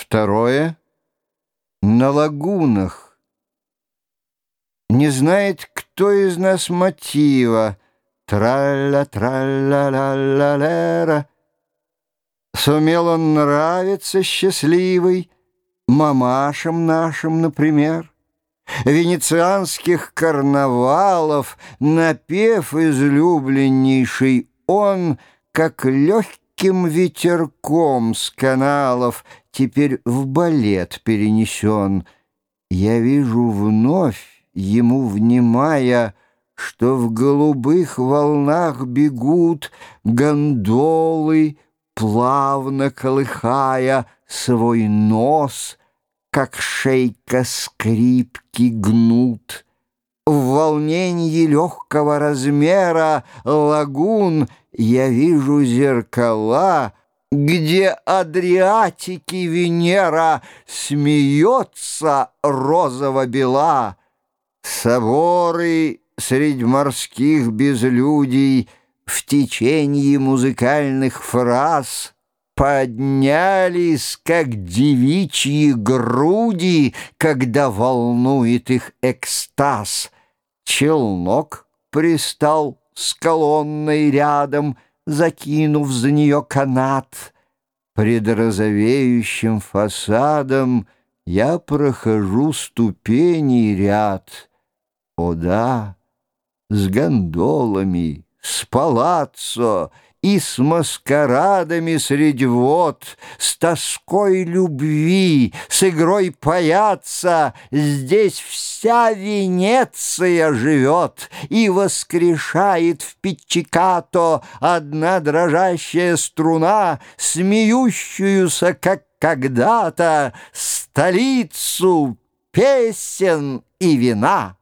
Второе — на лагунах. Не знает, кто из нас мотива. Тралля, тралля, ля ля лера Сумел он нравиться счастливый Мамашам нашим, например. Венецианских карнавалов Напев излюбленнейший он, Как легким ветерком с каналов Теперь в балет перенесен. Я вижу вновь, ему внимая, Что в голубых волнах бегут Гондолы, плавно колыхая Свой нос — как шейка скрипки гнут. В волнении легкого размера лагун я вижу зеркала, где Адриатики Венера смеется розово-бела. Соборы средь морских безлюдий в течении музыкальных фраз — поднялись, как девичьи груди, когда волнует их экстаз. Челнок пристал с колонной рядом, закинув за нее канат. Пред розовеющим фасадом я прохожу ступени ряд. О да, с гондолами, с палаццо — и с маскарадами среди вод, С тоской любви, с игрой паяться, Здесь вся Венеция живет И воскрешает в пичикато Одна дрожащая струна, Смеющуюся, как когда-то, Столицу песен и вина.